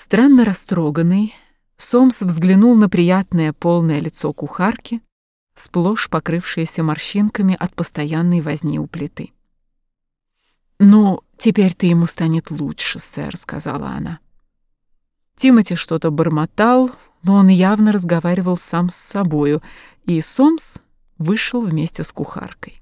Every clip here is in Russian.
Странно растроганный, Сомс взглянул на приятное полное лицо кухарки, сплошь покрывшееся морщинками от постоянной возни у плиты. «Ну, теперь-то ему станет лучше, сэр», — сказала она. Тимати что-то бормотал, но он явно разговаривал сам с собою, и Сомс вышел вместе с кухаркой.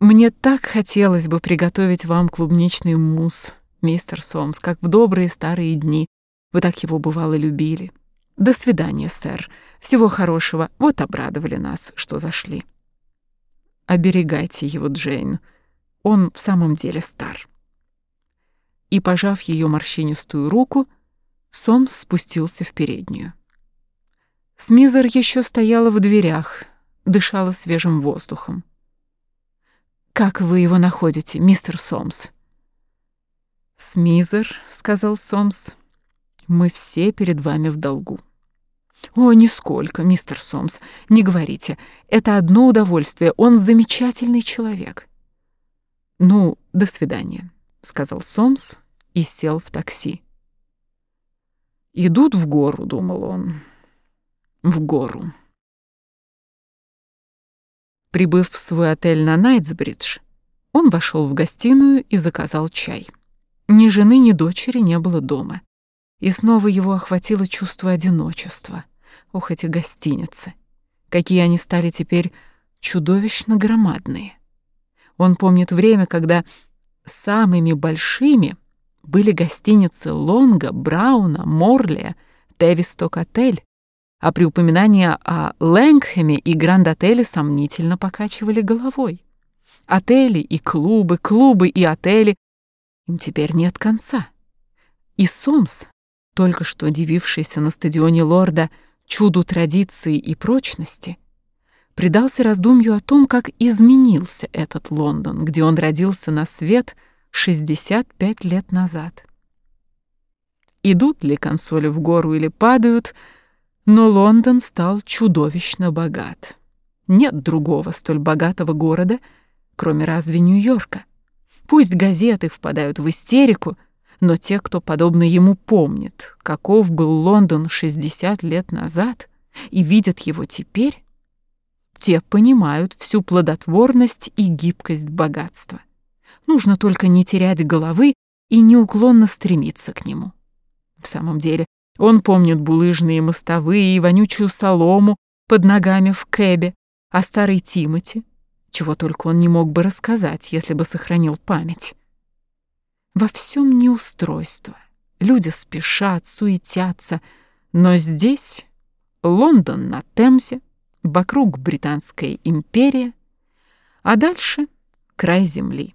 «Мне так хотелось бы приготовить вам клубничный мусс, мистер Сомс, как в добрые старые дни. Вы так его, бывало, любили. До свидания, сэр. Всего хорошего. Вот обрадовали нас, что зашли». «Оберегайте его, Джейн. Он в самом деле стар». И, пожав ее морщинистую руку, Сомс спустился в переднюю. Смизер еще стояла в дверях, дышала свежим воздухом. «Как вы его находите, мистер Сомс?» «Смизер», — сказал Сомс, — «мы все перед вами в долгу». «О, нисколько, мистер Сомс, не говорите. Это одно удовольствие, он замечательный человек». «Ну, до свидания», — сказал Сомс и сел в такси. «Идут в гору», — думал он. «В гору». Прибыв в свой отель на Найтсбридж, он вошел в гостиную и заказал чай. Ни жены, ни дочери не было дома. И снова его охватило чувство одиночества. Ох, эти гостиницы! Какие они стали теперь чудовищно громадные. Он помнит время, когда самыми большими были гостиницы Лонга, Брауна, Морлия, Тевисток-отель, а при упоминании о Лэнгхэме и Гранд-отеле сомнительно покачивали головой. Отели и клубы, клубы и отели. Им теперь нет конца. И Сомс, только что дивившийся на стадионе Лорда чуду традиции и прочности, предался раздумью о том, как изменился этот Лондон, где он родился на свет — 65 лет назад. Идут ли консоли в гору или падают, но Лондон стал чудовищно богат. Нет другого столь богатого города, кроме разве Нью-Йорка. Пусть газеты впадают в истерику, но те, кто подобно ему помнит, каков был Лондон 60 лет назад и видят его теперь, те понимают всю плодотворность и гибкость богатства. Нужно только не терять головы и неуклонно стремиться к нему. В самом деле, он помнит булыжные мостовые и вонючую солому под ногами в кэбе, а старый Тимати, чего только он не мог бы рассказать, если бы сохранил память. Во всем неустройство. Люди спешат, суетятся, но здесь Лондон на Темзе, вокруг Британская империя, а дальше край земли.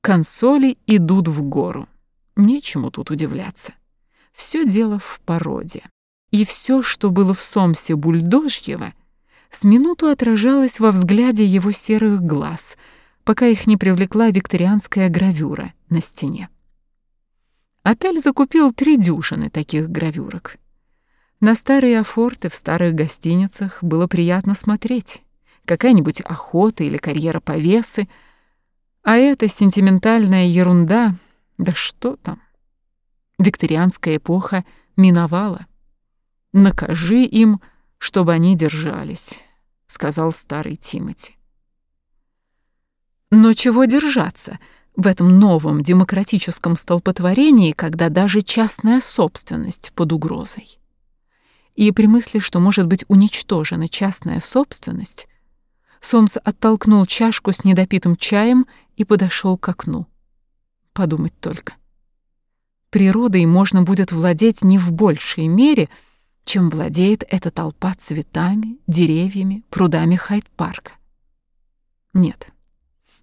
Консоли идут в гору. Нечему тут удивляться. Все дело в породе. И все, что было в Сомсе бульдожьего, с минуту отражалось во взгляде его серых глаз, пока их не привлекла викторианская гравюра на стене. Отель закупил три дюжины таких гравюрок. На старые афорты в старых гостиницах было приятно смотреть. Какая-нибудь охота или карьера повесы — а эта сентиментальная ерунда, да что там? Викторианская эпоха миновала. Накажи им, чтобы они держались, сказал старый Тимати. Но чего держаться в этом новом демократическом столпотворении, когда даже частная собственность под угрозой? И при мысли, что может быть уничтожена частная собственность, Сомс оттолкнул чашку с недопитым чаем и подошел к окну. Подумать только. Природой можно будет владеть не в большей мере, чем владеет эта толпа цветами, деревьями, прудами Хайд-парка. Нет.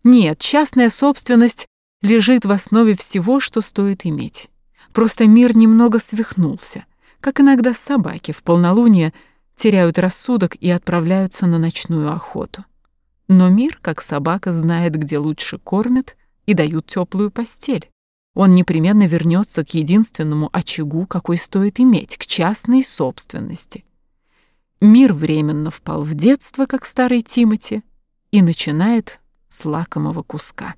Нет, частная собственность лежит в основе всего, что стоит иметь. Просто мир немного свихнулся, как иногда собаки в полнолуние теряют рассудок и отправляются на ночную охоту. Но мир, как собака, знает, где лучше кормят и дают теплую постель. Он непременно вернется к единственному очагу, какой стоит иметь, к частной собственности. Мир временно впал в детство, как старый Тимати, и начинает с лакомого куска.